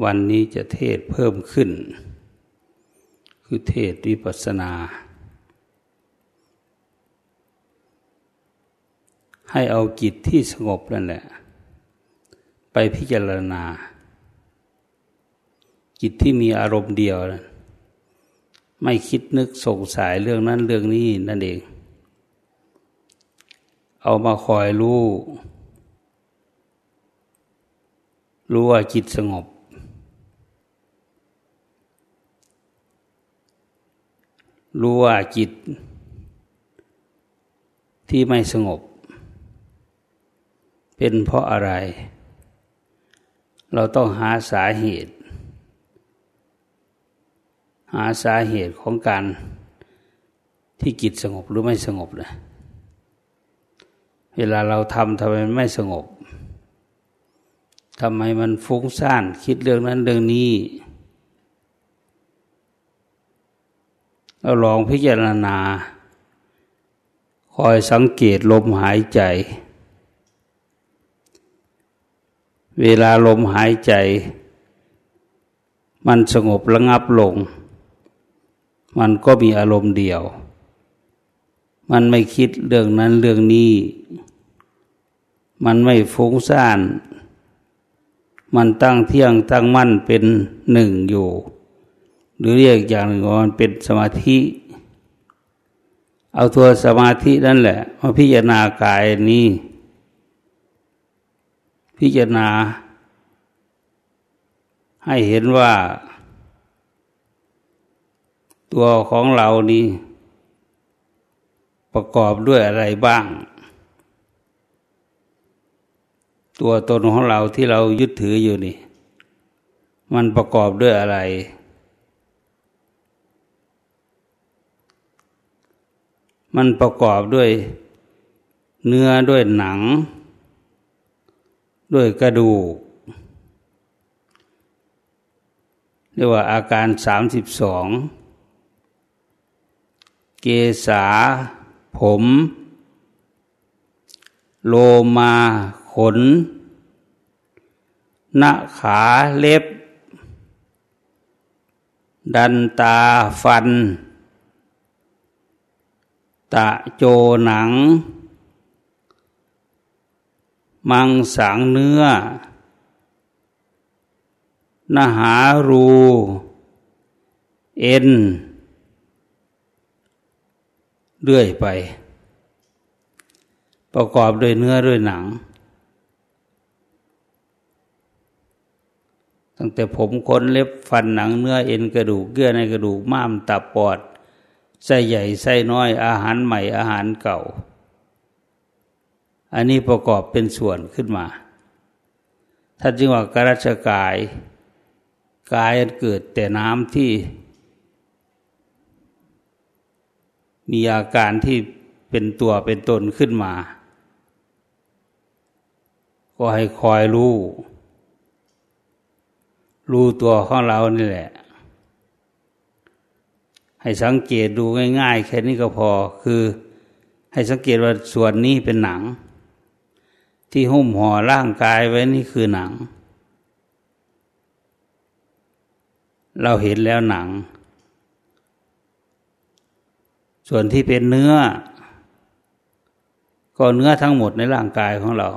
วันนี้จะเทศเพิ่มขึ้น คือเทศวิปัสนา ให้เอาจิตที่สงบนั่นแหละ ไปพิจารณาจิตที่มีอารมณ์เดียว ไม่คิดนึกสงสัยเรื่องนั้นเรื่องนี้นั่นเอง เอามาคอยรู้รู้ว่าจิตสงบ รู้ว่าจิตที่ไม่สงบ เป็นเพราะอะไร เราต้องหาสาเหตุ หาสาเหตุของการที่จิตสงบหรือไม่สงบเลยเวลาเราทำทำไมไม่สงบทำไมมันฟุ้งซ่านคิดเรื่องนั้นเรื่องนี้ เราลองพิจารณา คอยสังเกตลมหายใจ เวลาลมหายใจ มันสงบระงับลง มันก็มีอารมณ์เดียว มันไม่คิดเรื่องนั้นเรื่องนี้ มันไม่ฟุ้งซ่าน มันตั้งเที่ยงตั้งมั่นเป็นหนึ่งอยู่ หรือเรียกอย่างหนึ่งว่ามันเป็นสมาธิ เอาตัวสมาธินั่นแหละมาพิจารณากายนี้ พิจารณา ให้เห็นว่า ตัวของเรานี้ ประกอบด้วยอะไรบ้าง ตัวตนของเราที่เรายึดถืออยู่นี่ มันประกอบด้วยอะไร มันประกอบด้วยเนื้อด้วยหนัง ด้วยกระดูก เรียกว่าอาการสามสิบสองเกษา ผม โลมาขนหน้าขาเล็บ ดันตาฟัน ตะโจหนัง มังสังเนื้อ นหารู เอ็น เรื่อยไป ประกอบด้วยเนื้อด้วยหนัง ตั้งแต่ผมขนเล็บฟันหนังเนื้อเอ็นกระดูกเยื่อในกระดูกม้ามตับปอด ไส้ใหญ่ไส้น้อยอาหารใหม่อาหารเก่า อันนี้ประกอบเป็นส่วนขึ้นมาถ้าจึงว่ากรัชกาย กายเกิดแต่น้ำที่ มีอาการที่เป็นตัวเป็นตนขึ้นมา ก็ให้คอยรู้ รู้ตัวของเรานี่แหละ ให้สังเกตดูง่าย ๆ แค่นี้ก็พอ คือให้สังเกตว่าส่วนนี้เป็นหนัง ที่หุ้มห่อร่างกายไว้นี่คือหนัง เราเห็นแล้วหนัง ส่วนที่เป็นเนื้อ ก็เนื้อทั้งหมดในร่างกายของเรา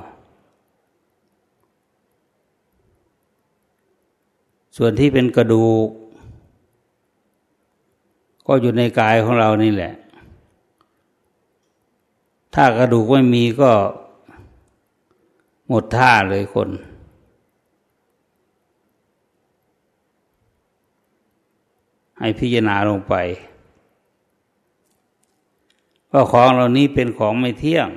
ส่วนที่เป็นกระดูก ก็อยู่ในกายของเรานี่แหละ ถ้ากระดูกไม่มีก็หมดท่าเลยคน ให้พิจารณาลงไปก็ของเหล่านี้เป็นของไม่เที่ยง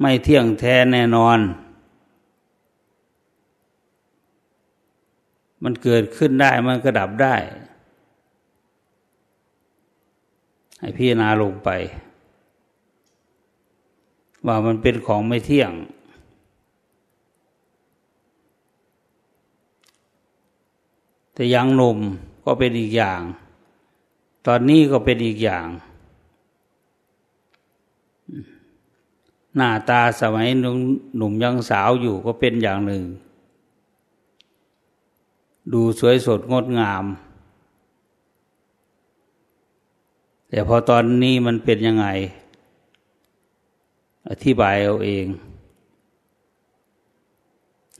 ไม่เที่ยงแท้แน่นอน มันเกิดขึ้นได้มันก็ดับได้ ให้พิจารณาลงไป ว่ามันเป็นของไม่เที่ยง แต่ยังหนุ่มก็เป็นอีกอย่าง ตอนนี้ก็เป็นอีกอย่าง หน้าตาสมัยหนุ่มยังสาวอยู่ก็เป็นอย่างหนึ่ง ดูสวยสดงดงาม แต่พอตอนนี้มันเป็นยังไง อธิบายเอาเอง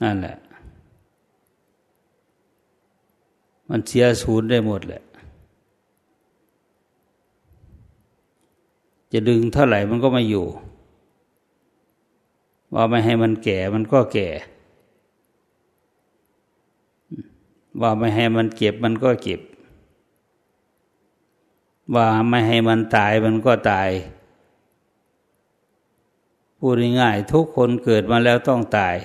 นั่นแหละ มันเสียศูนย์ได้หมดแหละ จะดึงเท่าไหร่มันก็ไม่อยู่ ว่าไม่ให้มันแก่มันก็แก่ ว่าไม่ให้มันเก็บมันก็เก็บ ว่าไม่ให้มันตายมันก็ตาย พูดง่ายๆทุกคนเกิดมาแล้วต้องตาย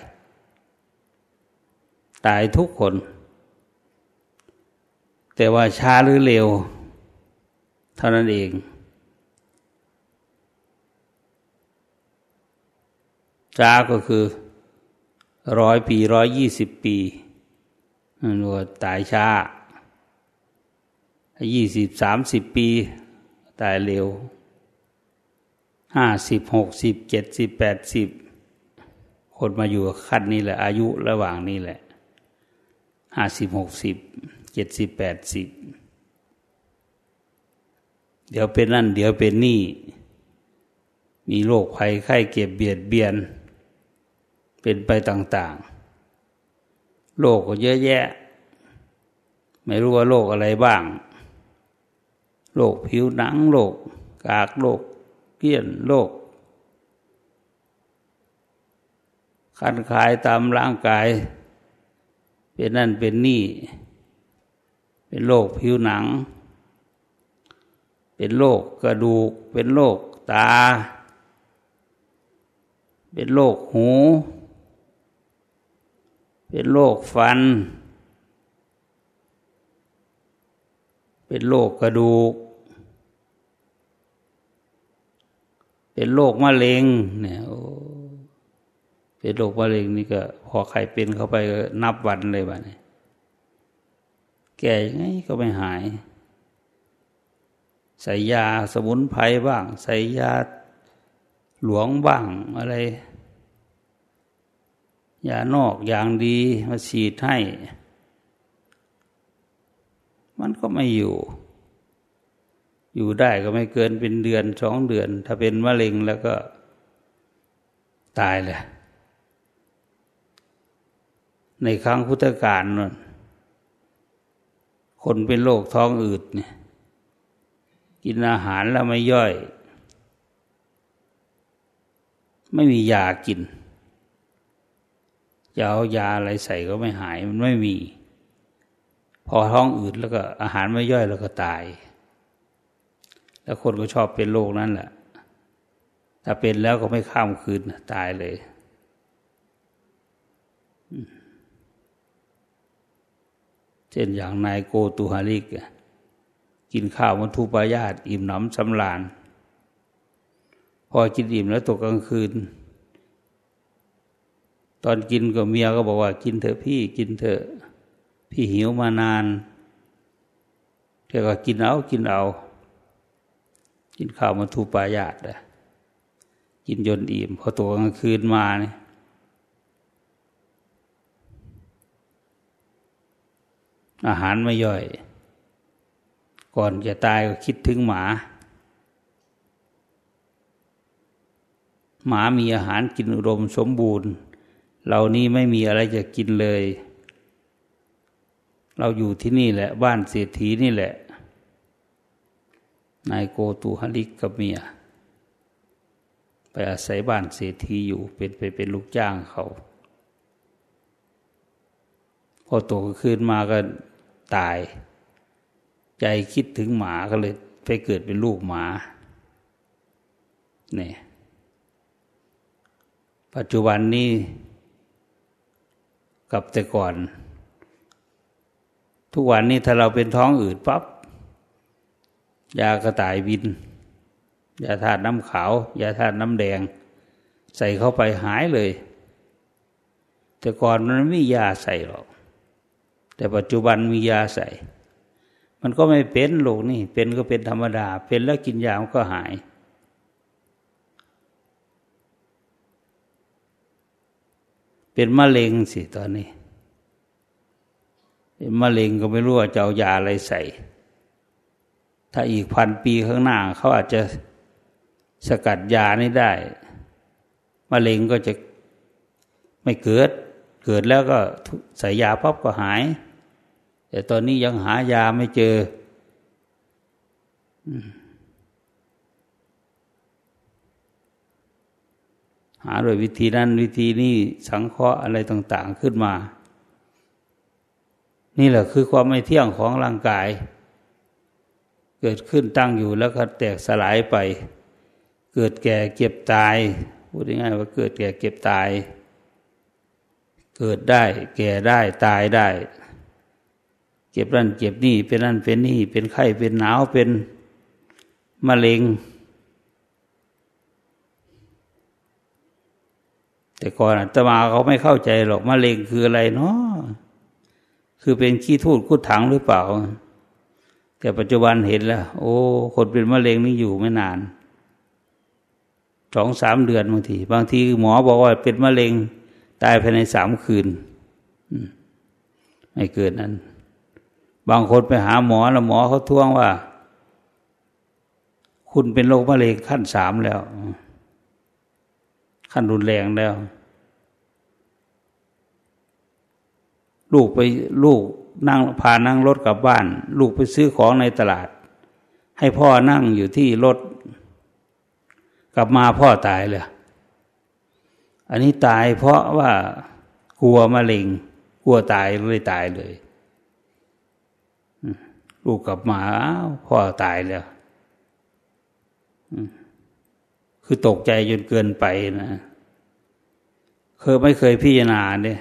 ตายทุกคน แต่ว่าช้าหรือเร็ว เท่านั้นเองช้าก็คือร้อยปีร้อยยี่สิบปี มันว่าตายช้ายี่สิบสามสิบปี ตายเร็วห้าสิบหกสิบเจ็ดสิบแปดสิบคนมาอยู่ขั้นนี้แหละ อายุระหว่างนี้แหละห้าสิบหกสิบเจ็ดสิบแปดสิบเดี๋ยวเป็นนั่น เดี๋ยวเป็นนี่ มีโรคภัยไข้เก็บเบียดเบียน เป็นไปต่าง ๆ โรคก็เยอะแยะ ไม่รู้ว่าโรคอะไรบ้าง โรคผิวหนัง โรคกาก โรคเกี้ยน โรคคันคายตามร่างกาย เป็นนั่นเป็นนี่ เป็นโรคผิวหนัง เป็นโรคกระดูก เป็นโรคตา เป็นโรคหู เป็นโรคฟัน เป็นโรคกระดูก เป็นโรคมะเร็งเนี่ยเป็นโรคมะเร็งนี่ก็พอใครเป็นเข้าไปก็นับวันเลยบ้านี้แก่ยังไงก็ไม่หาย ใส่ยาสมุนไพรบ้าง ใส่ยาหลวงบ้างอะไร ยานอกอย่างดีมาฉีดให้ มันก็ไม่อยู่ อยู่ได้ก็ไม่เกินเป็นเดือนสองเดือน ถ้าเป็นมะเร็งแล้วก็ตายเลย ในครั้งพุทธกาลนั่นคนเป็นโรคท้องอืดเนี่ยกินอาหารแล้วไม่ย่อย ไม่มียากิน จะเอายาอะไรใส่ก็ไม่หายมันไม่มี พอท้องอืดแล้วก็อาหารไม่ย่อยแล้วก็ตาย แล้วคนก็ชอบเป็นโรคนั้นแหละถ้าเป็นแล้วก็ไม่ข้ามคืนตายเลยเช่นอย่างนายโกตุฮาริก กินข้าวมันทุปายาตอิ่มหนำสำราญพอกินอิ่มแล้วตกกลางคืน ตอนกินกับเมียก็บอกว่า กินเถอะพี่กินเถอะพี่หิวมานานแกก็กินเอากินเอา กินข้าวมาทูปายาตเลยกินจนอิ่มพอตัวกลางคืนมาเนี่ยอาหารไม่ย่อย ก่อนจะตายก็คิดถึงหมา หมามีอาหารกินอุดมสมบูรณ์ เรานี่ไม่มีอะไรจะกินเลย เราอยู่ที่นี่แหละ บ้านเศรษฐีนี่แหละ นายโกตูฮลิกกับเมีย ไปอาศัยบ้านเศรษฐีอยู่เป็นไปเป็นลูกจ้างเขา พอตขึ้นมาก็ตาย ใจคิดถึงหมาก็เลยไปเกิดเป็นลูกหมาเนี่ยปัจจุบันนี้ กับแต่ก่อน ทุกวันนี้ถ้าเราเป็นท้องอืดปับ๊บยากระต่ายบิน ยาธาตุน้ำขาว ยาธาตุน้ำแดง ใส่เข้าไปหายเลย แต่ก่อนมันไม่มียาใส่หรอก แต่ปัจจุบันมียาใส่ มันก็ไม่เป็นโรคนี่เป็นก็เป็นธรรมดา เป็นแล้วกินยามันก็หาย เป็นมะเร็งสิตอนนี้เป็นมะเร็งก็ไม่รู้ว่าจะเอายาอะไรใส่ ถ้าอีกพันปีข้างหน้า เขาอาจจะสกัดยานี้ได้มะเร็งก็จะไม่เกิด เกิดแล้วก็ใส่ยาปั๊บก็หาย แต่ตอนนี้ยังหายาไม่เจอหาโดยวิธีนั้นวิธีนี้สังเคราะห์อะไรต่าง ๆขึ้นมา นี่แหละคือความไม่เที่ยงของร่างกาย เกิดขึ้นตั้งอยู่แล้วก็แตกสลายไป เกิดแก่เก็บตาย พูดง่ายๆว่าเกิดแก่เก็บตาย เกิดได้ แก่ได้ตายได้เจ็บนั่นเจ็บนี่เป็นนั่นเป็นนี่เป็นไข้เป็นหนาวเป็นมะเร็ง แต่ก่อนอาตมาเขาไม่เข้าใจหรอกมะเร็งคืออะไรเนาะคือเป็นขี้ทูดคุดถังหรือเปล่า แต่ปัจจุบันเห็นแล้ว โอ้ คนเป็นมะเร็งนี่อยู่ไม่นานสองสามเดือนบางที บางทีหมอบอกว่าเป็นมะเร็งตายภายในสามคืนไม่เกิดนั้น บางคนไปหาหมอแล้วหมอเขาท้วงว่า คุณเป็นโรคมะเร็งขั้นสามแล้ว ขั้นรุนแรงแล้ว ลูกไปลูกนั่งพานั่งรถกลับบ้าน ลูกไปซื้อของในตลาด ให้พ่อนั่งอยู่ที่รถ กลับมาพ่อตายเลย อันนี้ตายเพราะว่ากลัวมะเร็ง กลัวตายเลยตายเลยลูกกลับมาอ้าวพ่อตายแล้วคือตกใจจนเกินไปนะ คยไม่เคยพิจารณาเนี่ย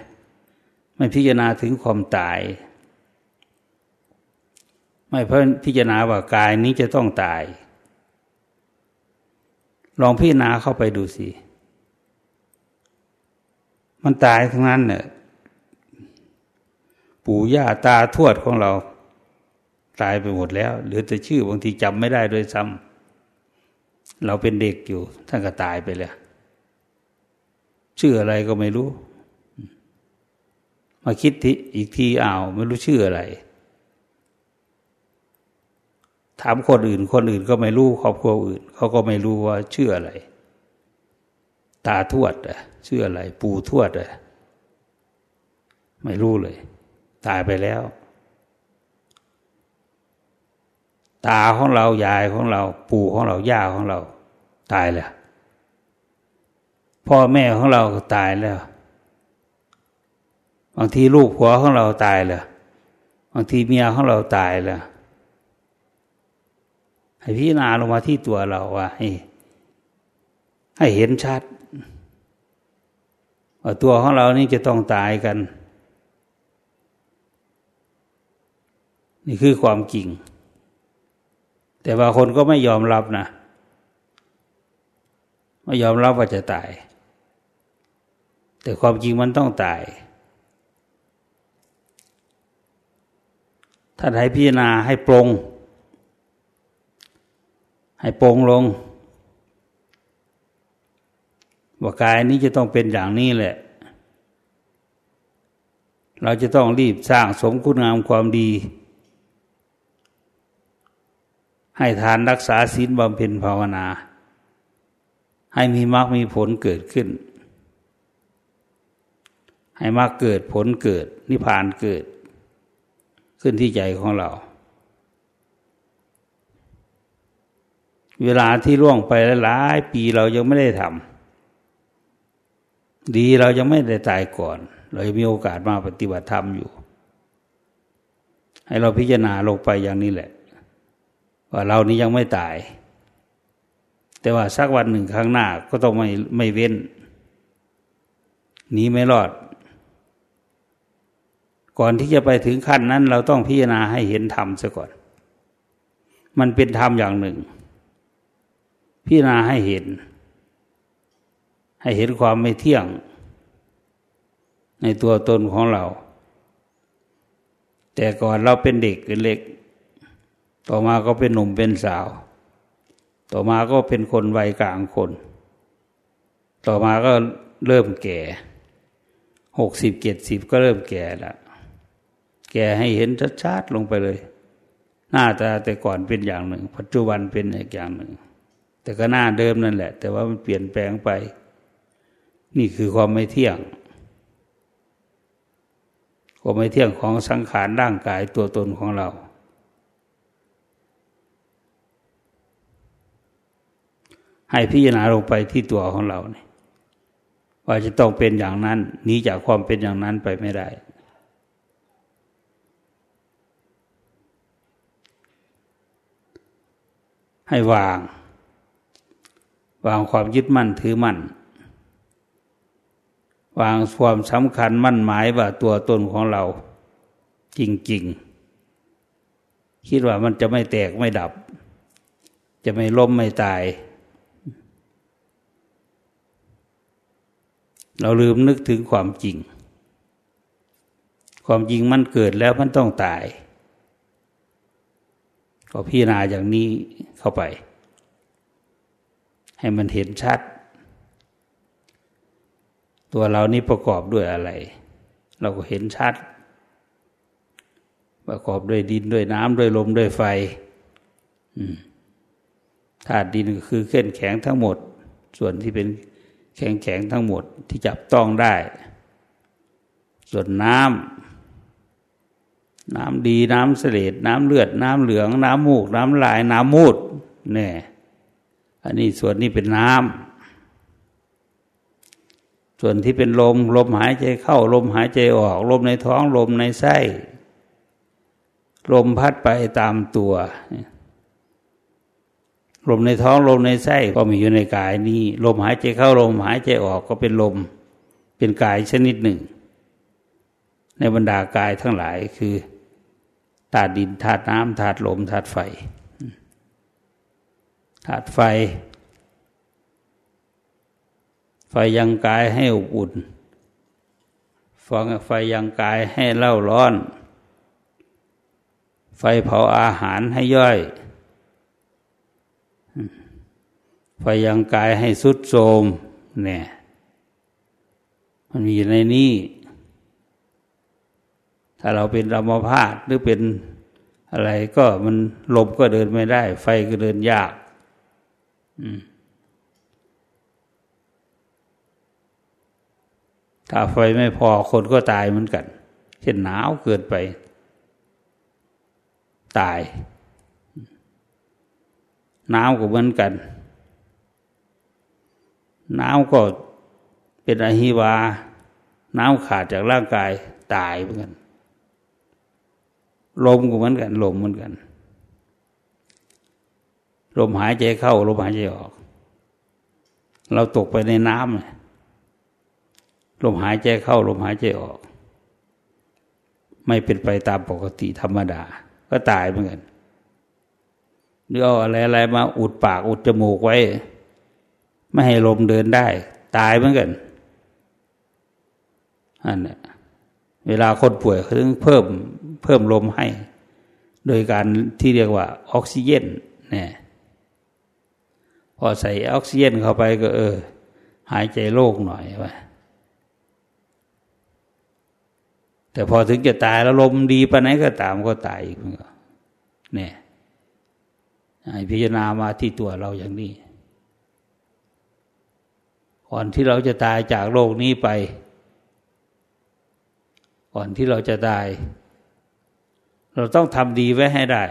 ไม่พิจารณาถึงความตาย ไม่เพราะพิจารณาว่ากายนี้จะต้องตาย ลองพิจารณาเข้าไปดูสิมันตายทั้งนั้นเนี่ยปู่ย่าตาทวดของเรา ตายไปหมดแล้วเหลือแต่ชื่อบางทีจำไม่ได้ด้วยซ้ำเราเป็นเด็กอยู่ท่านก็ตายไปแล้ว ชื่ออะไรก็ไม่รู้ มาคิดทีอีกทีอ้าวไม่รู้ชื่ออะไร ถามคนอื่น คนอื่นก็ไม่รู้ครอบครัวอื่น เขาก็ไม่รู้ว่าชื่ออะไร ตาทวดอะชื่ออะไร ปู่ทวดเลยไม่รู้เลย ตายไปแล้ว ตาของเรายายของเรา ปู่ของเราย่าของเรา ตายแล้ว พ่อแม่ของเราตายแล้ว บางทีลูกผัวของเราตายแล้วบางทีเมียของเราตายแล้วให้พิจารณาลงมาที่ตัวเราว่าให้ให้เห็นชัดว่าตัวของเรานี่จะต้องตายกัน นี่คือความจริง แต่บางคนก็ไม่ยอมรับนะ ไม่ยอมรับว่าจะตาย แต่ความจริงมันต้องตาย ท่านให้พิจารณาให้ปรงให้ปรงลง ว่ากายนี้จะต้องเป็นอย่างนี้แหละ เราจะต้องรีบสร้างสมคุณงามความดี ให้ทานรักษาศีลบำเพ็ญภาวนา ให้มีมรรคมีผลเกิดขึ้น ให้มรรคเกิดผลเกิด นิพพานเกิด ขึ้นที่ใจของเรา เวลาที่ล่วงไปหลายปีเรายังไม่ได้ทำดีเรายังไม่ได้ตายก่อน เรายังมีโอกาสมาปฏิบัติธรรมอยู่ ให้เราพิจารณาลงไปอย่างนี้แหละ ว่าเรานี้ยังไม่ตาย แต่ว่าสักวันหนึ่งข้างหน้าก็ต้องไม่ไม่เว้นหนีไม่รอด ก่อนที่จะไปถึงขั้นนั้น เราต้องพิจารณาให้เห็นธรรมซะก่อน มันเป็นธรรมอย่างหนึ่ง พิจารณาให้เห็น ให้เห็นความไม่เที่ยง ในตัวตนของเรา แต่ก่อนเราเป็นเด็กเป็นเล็ก ต่อมาก็เป็นหนุ่มเป็นสาว ต่อมาก็เป็นคนวัยกลางคน ต่อมาก็เริ่มแก่หกสิบเจ็ดสิบก็เริ่มแก่แล้ว แก่ให้เห็นชัดๆลงไปเลย หน้าตาแต่ก่อนเป็นอย่างหนึ่ง ปัจจุบันเป็นอีกอย่างหนึ่ง แต่ก็หน้าเดิมนั่นแหละ แต่ว่ามันเปลี่ยนแปลงไป นี่คือความไม่เที่ยงความไม่เที่ยงของสังขารร่างกายตัวตนของเราให้พิจารณาลงไปที่ตัวของเราเนี่ยว่าจะต้องเป็นอย่างนั้นหนีจากความเป็นอย่างนั้นไปไม่ได้ ให้วาง วางความยึดมั่นถือมั่น วางความสำคัญมั่นหมายว่าตัวตนของเรา จริง ๆ คิดว่ามันจะไม่แตกไม่ดับ จะไม่ล้มไม่ตาย เราลืมนึกถึงความจริง ความจริงมันเกิดแล้วมันต้องตาย ก็พิจารณาอย่างนี้เข้าไป ให้มันเห็นชัด ตัวเรานี้ประกอบด้วยอะไร เราก็เห็นชัด ประกอบด้วยดินด้วยน้ำด้วยลมด้วยไฟธาตุดินก็คือเข้นแข็งทั้งหมด ส่วนที่เป็นแข็งแข็งทั้งหมดที่จับต้องได้ ส่วนน้ำ น้ำดีน้ำเสลดน้ำเลือด น้ำเหลือง น้ำมูก น้ำลาย น้ำมูดเนี่ยอันนี้ส่วนนี้เป็นน้ำส่วนที่เป็นลม ลมหายใจเข้า ลมหายใจออก ลมในท้อง ลมในไส้ ลมพัดไปตามตัว ลมในท้องลมในไส้ก็มีอยู่ในกายนี้ ลมหายใจเข้าลมหายใจออกก็เป็นลม เป็นกายชนิดหนึ่ง ในบรรดากายทั้งหลายคือาตุดินธาตุน้ำธาตุลมธาตุไฟธาตุไฟ ไฟยังกายให้อบอุ่นฟังไฟยังกายให้เล่าร้อน ไฟเผาอาหารให้ย่อย ไฟยังกายให้สุดโทมเนี่ย มันมีในนี้ ถ้าเราเป็นอัมพาตหรือเป็นอะไรก็มันลมก็เดินไม่ได้ ไฟก็เดินยากถ้าไฟไม่พอคนก็ตายเหมือนกัน เช่นหนาวเกินไป ตายน้ำก็เหมือนกันน้ำก็เป็นอหิวาน้ำขาดจากร่างกายตายเหมือนกัน ลมก็เหมือนกัน ลมเหมือนกัน ลมหายใจเข้า ลมหายใจออก เราตกไปในน้ำลมหายใจเข้า ลมหายใจออก ไม่เป็นไปตามปกติธรรมดา ก็ตายเหมือนกันหรือเอาอะไรอะไรมาอุดปากอุดจมูกไว้ ไม่ให้ลมเดินได้ ตายเหมือนกันอันนี้ เวลาคนป่วยเขาต้องเพิ่มเพิ่มลมให้ โดยการที่เรียกว่าออกซิเจนเนี่ยพอใส่ออกซิเจนเข้าไปก็เออ หายใจโล่งหน่อยว่าแต่พอถึงจะตายแล้วลมดีปะไหนก็ตามก็ตายอีกเนี่ยพิจารณามาที่ตัวเราอย่างนี้ ก่อนที่เราจะตายจากโลกนี้ไป ก่อนที่เราจะตาย เราต้องทำดีไว้ให้ได้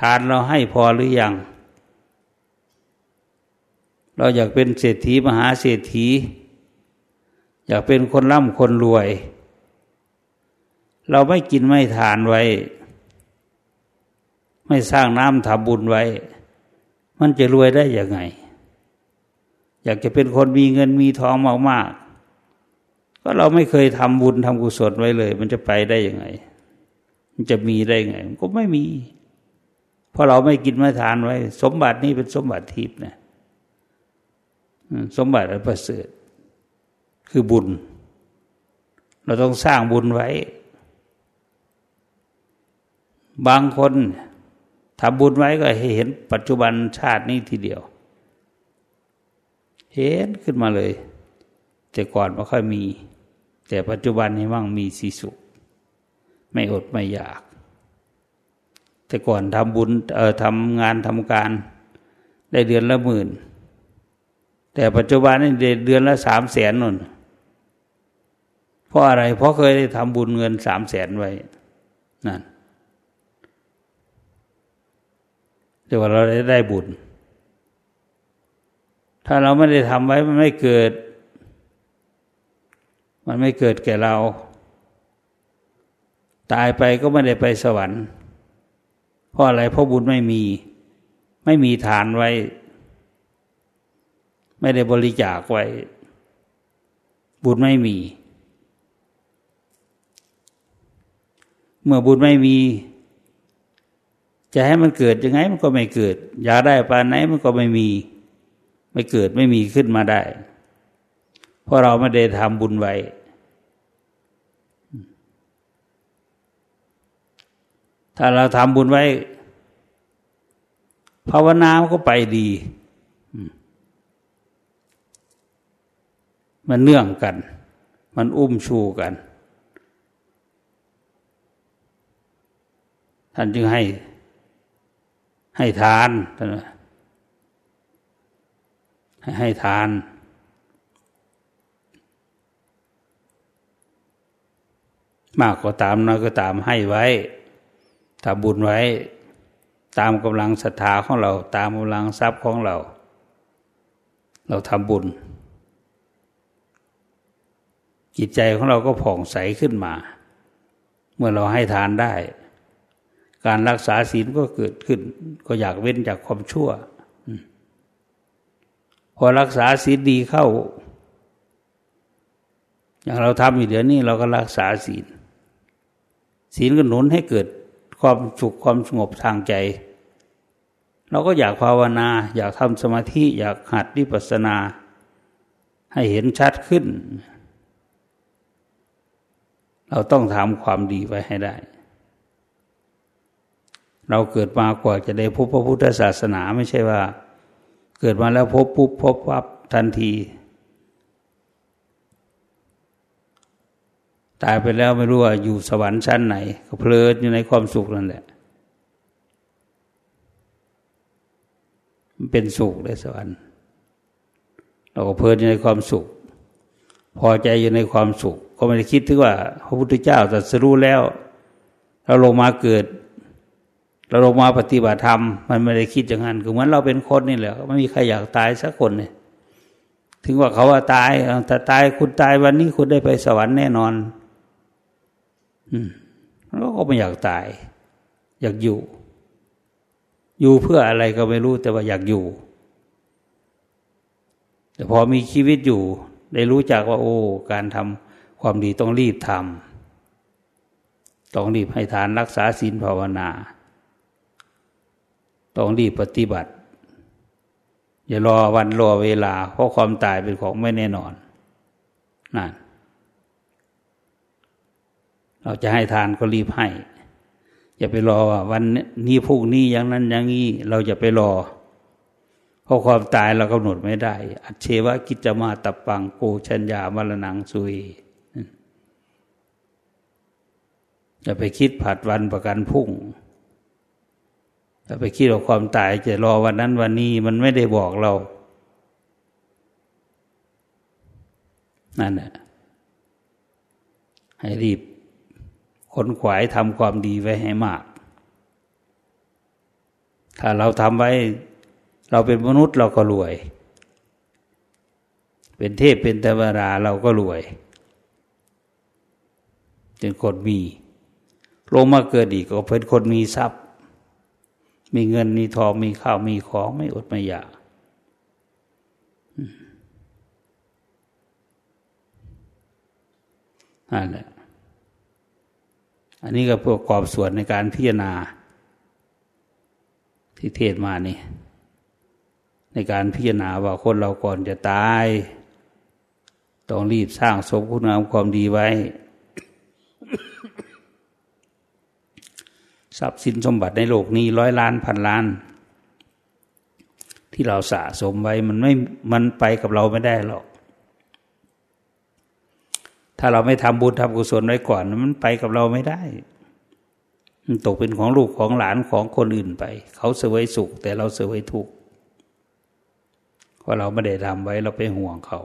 ทานเราให้พอหรือยัง เราอยากเป็นเศรษฐีมหาเศรษฐี อยากเป็นคนร่ำคนรวย เราไม่กินไม่ทานไว้ ไม่สร้างน้ำทำบุญไว้ มันจะรวยได้ยังไง อยากจะเป็นคนมีเงินมีทองมากๆ ก็เราไม่เคยทำบุญทำกุศลไว้เลย มันจะไปได้ยังไง มันจะมีได้ยังไง มันก็ไม่มี เพราะเราไม่กินไม่ทานไว้ สมบัตินี้เป็นสมบัติทิพย์นะสมบัติอันประเสริฐคือบุญ เราต้องสร้างบุญไว้ บางคนทำบุญไว้ก็เห็นปัจจุบันชาตินี้ทีเดียว เห็นขึ้นมาเลย แต่ก่อนไม่ค่อยมี แต่ปัจจุบันนี้มั่งมีสีสุข ไม่อดไม่อยาก แต่ก่อนทำบุญเอ่อทำงานทำการ ได้เดือนละหมื่น แต่ปัจจุบันนี่เดือนละสามแสนนนเพราะอะไร เพราะเคยได้ทำบุญเงินสามแสนไว้นั่นเดี๋ยวเราได้ได้บุญ ถ้าเราไม่ได้ทำไว้มันไม่เกิด มันไม่เกิดแก่เรา ตายไปก็ไม่ได้ไปสวรรค์ เพราะอะไรเพราะบุญไม่มี ไม่มีฐานไว้ ไม่ได้บริจาคไว้ บุญไม่มี เมื่อบุญไม่มี จะให้มันเกิดยังไงมันก็ไม่เกิด อยากได้ปานไหนมันก็ไม่มี ไม่เกิดไม่มีขึ้นมาได้ ราะเราไม่ได้ทำบุญไว้ ถ้าเราทำบุญไว้ ภาวนามันก็ไปดี มันเนื่องกัน มันอุ้มชูกัน ท่านจึงให้ ให้ทานท่านให้ให้ทาน มากก็ตามน้อยก็ตามให้ไว้ทำบุญไว้ ตามกำลังศรัทธาของเรา ตามกำลังทรัพย์ของเรา เราทำบุญ จิตใจของเราก็ผ่องใสขึ้นมา เมื่อเราให้ทานได้ การรักษาศีลก็เกิดขึ้น ก็อยากเว้นจากความชั่ว พอรักษาศีลดีเข้า อย่างเราทำอยู่เดี๋ยวนี้เราก็รักษาศีล ศีลก็หนุนให้เกิดความสุขความสงบทางใจ เราก็อยากภาวนา อยากทำสมาธิ อยากหัดวิปัสสนา ให้เห็นชัดขึ้น เราต้องทำความดีไว้ให้ได้ เราเกิดมากว่าจะได้พบพระพุทธศาสนาไม่ใช่ว่า เกิดมาแล้วพบปุ๊บพบปั๊บทันที ตายไปแล้วไม่รู้ว่าอยู่สวรรค์ชั้นไหน ก็เพลิดอยู่ในความสุขนั่นแหละ มันเป็นสุขในสวรรค์ เราก็เพลิดอยู่ในความสุข พอใจอยู่ในความสุข ก็ไม่ได้คิดถึงว่าพระพุทธเจ้าตรัสรู้แล้ว เราลงมาเกิด เราลงมาปฏิบัติธรรม มันไม่ได้คิดอย่างนั้นคือเหมือนเราเป็นคนนี่แหละไม่มีใครอยากตายสักคนเนี่ยถึงว่าเขาว่าตายแต่ตายคุณตายวันนี้คุณได้ไปสวรรค์แน่นอน เราก็ไม่อยากตาย อยากอยู่ อยู่เพื่ออะไรก็ไม่รู้แต่ว่าอยากอยู่ แต่พอมีชีวิตอยู่ ได้รู้จักว่า โอ้ การทำความดีต้องรีบทำต้องรีบให้ทานรักษาศีลภาวนา ต้องรีบปฏิบัติ อย่ารอวันรอเวลา เพราะความตายเป็นของไม่แน่นอนนั่น เราจะให้ทานก็รีบให้อย่าไปรอว่าวันนี้พรุ่งนี้อย่างนั้นอย่างนี้เราจะไปรอ เพราะความตายเรากำหนดไม่ได้ อัจเชวะกิจมาตับปังโกชัญญามรณังสุยอย่าไปคิดผัดวันประกันพรุ่งถ้าไปคิดว่าความตายจะรอวันนั้นวันนี้มันไม่ได้บอกเรานั่นแหละให้รีบ ขนขวายทำความดีไว้ให้มาก ถ้าเราทำไว้ เราเป็นมนุษย์เราก็รวย เป็นเทพเป็นเทวดาเราก็รวยเป็นคนมี ลงมาเกิดอีกก็เป็นคนมีทรัพย์ มีเงินมีทองมีข้าวมีของไม่อดไม่อยากนั่นแหละ อันนี้ก็ประกอบส่วนในการพิจารณา ที่เทศมานี่ ในการพิจารณาว่าคนเราก่อนจะตาย ต้องรีบสร้างสมคุณงามความดีไว้ ทรัพย์สินสมบัติในโลกนี้ร้อยล้านพันล้าน ที่เราสะสมไว้มันไม่มันไปกับเราไม่ได้หรอก ถ้าเราไม่ทำบุญทำกุศลไว้ก่อน มันไปกับเราไม่ได้ มันตกเป็นของลูกของหลานของคนอื่นไป เขาเสวยสุข แต่เราเสวยทุกข์เพราะเราไม่ได้ทำไว้เราไปห่วงเขา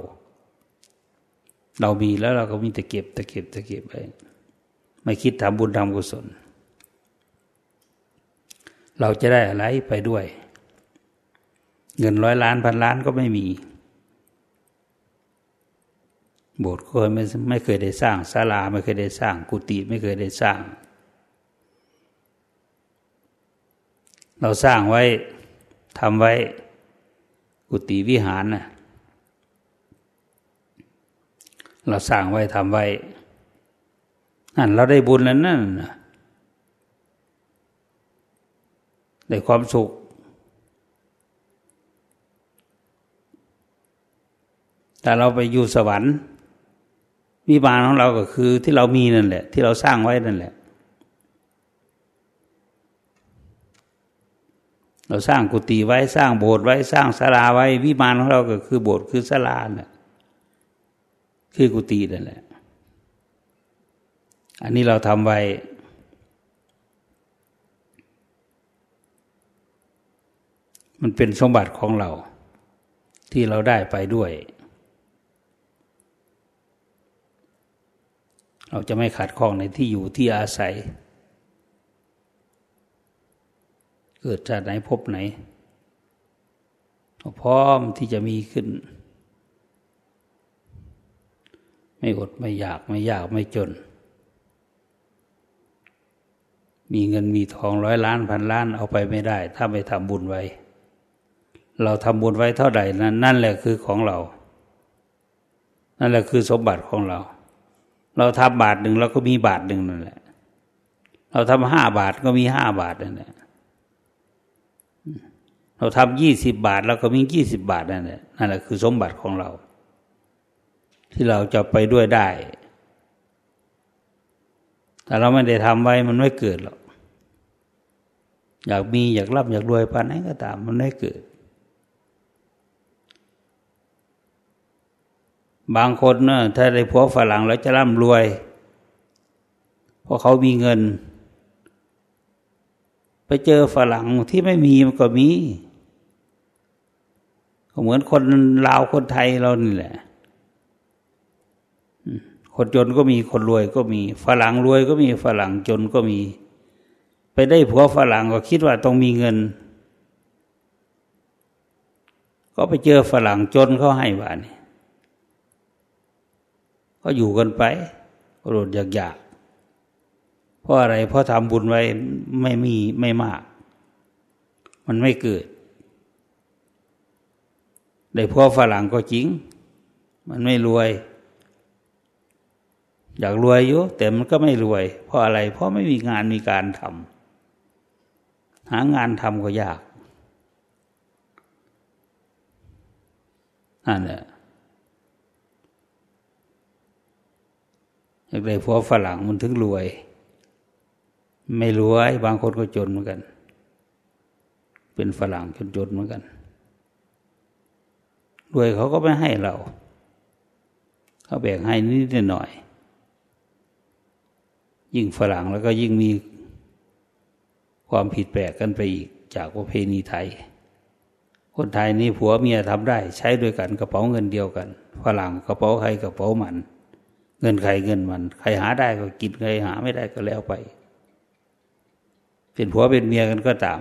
เรามีแล้วเราก็มีแต่เก็บแต่เก็บแต่เก็บไปไม่คิดทำบุญทำกุศล เราจะได้อะไรไปด้วย เงินร้อยล้านพันล้านก็ไม่มี โบสถ์ก็ไม่ไม่เคยได้สร้างศาลาไม่เคยได้สร้าง กุฏิไม่เคยได้สร้าง เราสร้างไว้ทำไว้กุฏิวิหารนะ่ะเราสร้างไว้ทำไว้นั่นเราได้บุญแล้วนั่นได้ความสุข แต่เราไปอยู่สวรรค์ วิมานของเราก็คือที่เรามีนั่นแหละ ที่เราสร้างไว้นั่นแหละ เราสร้างกุฏิไว้สร้างโบสถ์ไว้สร้างศาลาไว้ วิมานของเราก็คือโบสถ์คือศาลาเนี่ยคือกุฏินั่นแหละ อันนี้เราทำไว้มันเป็นสมบัติของเรา ที่เราได้ไปด้วย เราจะไม่ขาดข้องในที่อยู่ที่อาศัย เกิดจากไหนพบไหนพร้อมที่จะมีขึ้น ไม่อดไม่อยากไม่ยากไม่จน มีเงินมีทองร้อยล้านพันล้านเอาไปไม่ได้ ถ้าไม่ทำบุญไว้ เราทำบุญไว้เท่าไหร่นั้นนั่นแหละคือของเรา นั่นแหละคือสมบัติของเรา เราทำบาทหนึ่งเราก็มีบาทหนึ่งนั่นแหละ เราทำห้าบาทก็มีห้าบาทนั่นแหละเราทำยี่สิบบาทเราก็มียี่สิบบาทนั่นแหละนั่นแหละคือสมบัติของเรา ที่เราจะไปด้วยได้ แต่เราไม่ได้ทำไว้มันไม่เกิดหรอกอยากมีอยากร่ำอยากรวยปานไหนก็ตาม มันไม่เกิด บางคนเนะถ้าได้ผัวฝรั่งแล้วจะร่ำรวย เพราะเขามีเงิน ไปเจอฝรั่งที่ไม่มีมันก็มีก็เหมือนคนลาวคนไทยเรานี่แหละ คนจนก็มีคนรวยก็มี ฝรั่งรวยก็มีฝรั่งจนก็มี ไปได้ผัวฝรั่งก็คิดว่าต้องมีเงิน ก็ไปเจอฝรั่งจนเขาให้บ้าน ก็อยู่กันไปโรดอยากๆเพราะอะไร เพราะทำบุญไว้ไม่มีไม่มาก มันไม่เกิด ได้ผัวฝรั่งก็จริง มันไม่รวย อยากรวยอยู่แต่มันก็ไม่รวย เพราะอะไร เพราะไม่มีงานมีการทำหางานทำก็ยากนั่นแหละ อยากได้พวกฝรั่งมันถึงรวย ไม่รวยบางคนก็จนเหมือนกัน เป็นฝรั่งจนจนเหมือนกันรวยเขาก็ไม่ให้เรา เขาแบ่งให้นิดหน่อย ยิ่งฝรั่งแล้วก็ยิ่งมีความผิดแปลกกันไปอีกจากประเพณีไทย คนไทยนี่ผัวเมียทำได้ ใช้ด้วยกันกระเป๋าเงินเดียวกัน ฝรั่งกระเป๋าใครกระเป๋ามัน เงินใครเงินมัน ใครหาได้ก็กินใครหาไม่ได้ก็แล้วไป เป็นผัวเป็นเมียกันก็ตาม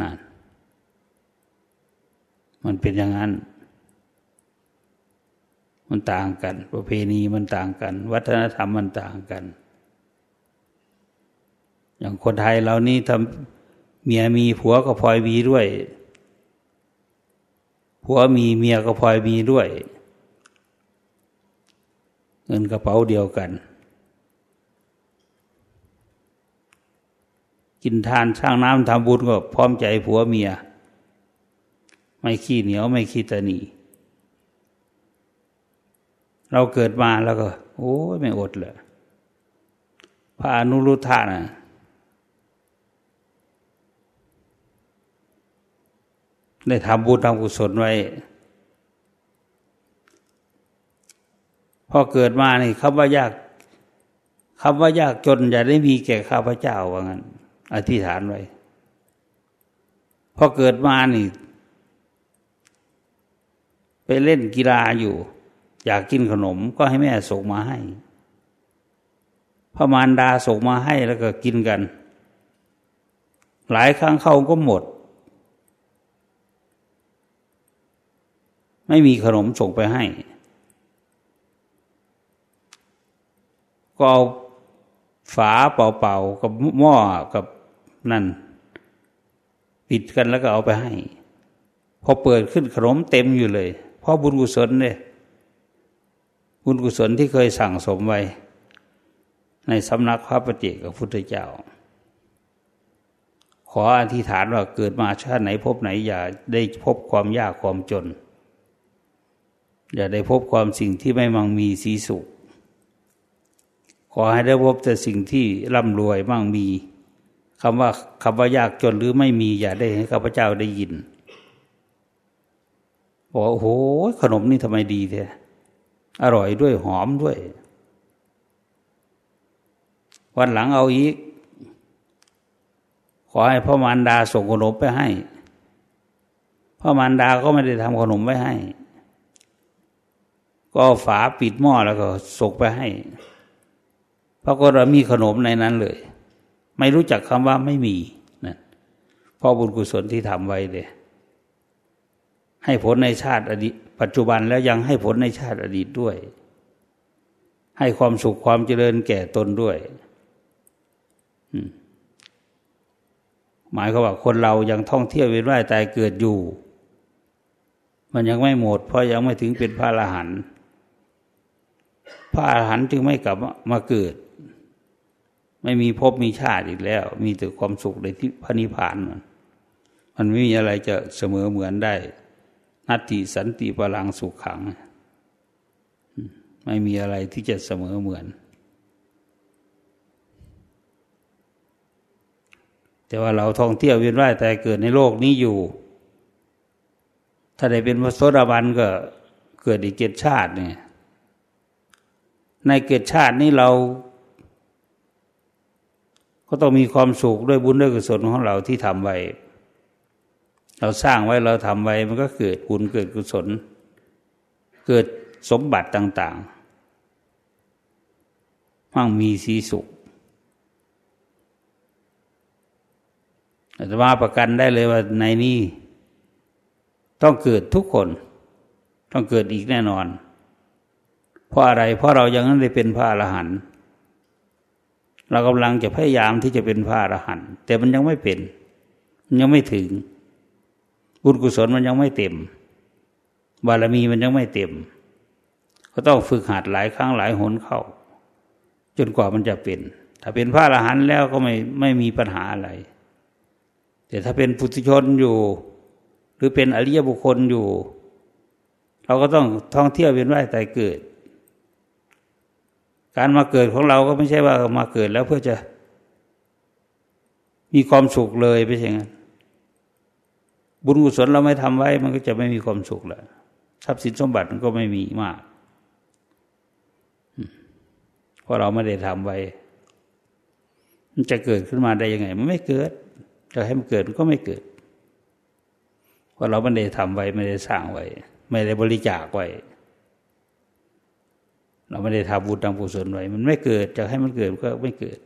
นั่นมันเป็นอย่างนั้น มันต่างกัน ประเพณีมันต่างกัน วัฒนธรรมมันต่างกัน อย่างคนไทยเรานี่ทำเมียมีผัวก็พลอยมีด้วย ผัวมีเมียก็พลอยมีด้วย เงินกระเป๋าเดียวกัน กินทานสร้างน้ำทำบุญก็พร้อมใจผัวเมีย ไม่ขี้เหนียวไม่ขี้ตนีเราเกิดมาแล้วก็ โอ้ยไม่อดเลยพระอนุรุทธะนะได้ทำบุญทำกุศลไว้ อเกิดมานี่คำว่ายากคคำว่ายากจนอย่าได้มีแก่ข้าพเจ้าว่างั้น อธิษฐานไว้พอเกิดมานี่ ไปเล่นกีฬาอยู่ อยากกินขนมก็ให้แม่ส่งมาให้พระมารดาส่งมาให้แล้วก็กินกัน หลายครั้งเข้าก็หมด ไม่มีขนมส่งไปให้ ก็เอาฝาเปล่าๆกับหม้อกับนั่น ปิดกันแล้วก็เอาไปให้ พอเปิดขึ้นขนมเต็มอยู่เลย เพราะบุญกุศลเนี่ยบุญกุศลที่เคยสั่งสมไว้ ในสำนักพระปฏิเจกพุทธเจ้า ขออธิษฐานว่าเกิดมาชาติไหนพบไหน อย่าได้พบความยากความจน อย่าได้พบความสิ่งที่ไม่มั่งมีสีสุข ขอให้ได้พบแต่สิ่งที่ร่ำรวยมั่งมีคำว่าคำว่ายากจนหรือไม่มีอย่าได้ให้ข้าพเจ้าได้ยินบอกโอ้โหขนมนี่ทำไมดีแท้อร่อยด้วยหอมด้วย วันหลังเอาอีก ขอให้พ่อมารดาส่งขนมไปให้พ่อมารดาก็ไม่ได้ทำขนมไว้ให้ ก็ฝาปิดหม้อแล้วก็ส่งไปให้ ปรากฏว่ามีขนมในนั้นเลย ไม่รู้จักคำว่าไม่มีนะพราะบุญกุศลที่ทำไว้เลยให้ผลในชาติอดีต ปัจจุบันแล้วยังให้ผลในชาติอดีตด้วย ให้ความสุขความเจริญแก่ตนด้วยหมายความว่าคนเรายังท่องเที่ยวเวียนว่ายตายเกิดอยู่ มันยังไม่หมด เพราะยังไม่ถึงเป็นพระอรหันต์พระอรหันต์จึงไม่กลับมาเกิด ไม่มีภพมีชาติอีกแล้ว มีแต่ความสุขในที่พระนิพพานมันมันไม่มีอะไรจะเสมอเหมือนได้นัตติสันติพลังสุขขัง ไม่มีอะไรที่จะเสมอเหมือน แต่ว่าเราท่องเที่ยวเวียนว่ายแต่เกิดในโลกนี้อยู่ ถ้าได้เป็นพระโสดาบันก็เกิดอีกเกตชาติเนี่ยในเกตชาตินี้เรา ก็ต้องมีความสุขด้วยบุญด้วยกุศลของเราที่ทำไว้ เราสร้างไว้เราทำไว้มันก็เกิดบุญเกิดกุศล เกิดสมบัติต่างๆมั่งมีสีสุขอาตมาประกันได้เลยว่าในนี้ต้องเกิดทุกคน ต้องเกิดอีกแน่นอน เพราะอะไรเพราะเรายังนั้นได้เป็นพระอรหันต์ เรากำลังจะพยายามที่จะเป็นพระอรหันต์แต่มันยังไม่เป็น มันยังไม่ถึง บุญกุศลมันยังไม่เต็ม บารมีมันยังไม่เต็ม ก็ต้องฝึกหัดหลายครั้งหลายหนเข้า จนกว่ามันจะเป็น ถ้าเป็นพระอรหันต์แล้วก็ไม่ไม่มีปัญหาอะไร แต่ถ้าเป็นปุถุชนอยู่ หรือเป็นอริยบุคคลอยู่ เราก็ต้องท่องเที่ยวเวียนว่ายตายเกิด การมาเกิดของเราก็ไม่ใช่ว่ามาเกิดแล้วเพื่อจะมีความสุขเลยไม่ใช่งั้นบุญกุศลเราไม่ทำไว้ มันก็จะไม่มีความสุขแหล้วทรัพย์สินสมบัติมันก็ไม่มีมากเพราะเราไม่ได้ทำไว้ มันจะเกิดขึ้นมาได้ยังไง มันไม่เกิดจะให้มันเกิดมันก็ไม่เกิด เพราะเราไม่ได้ทำไว้ ไม่ได้สร้างไว้ ไม่ได้บริจาคไว้ เราไม่ได้ทำบุญทำกุศลไว้มันไม่เกิดจะให้มันเกิดก็ไม่เกิด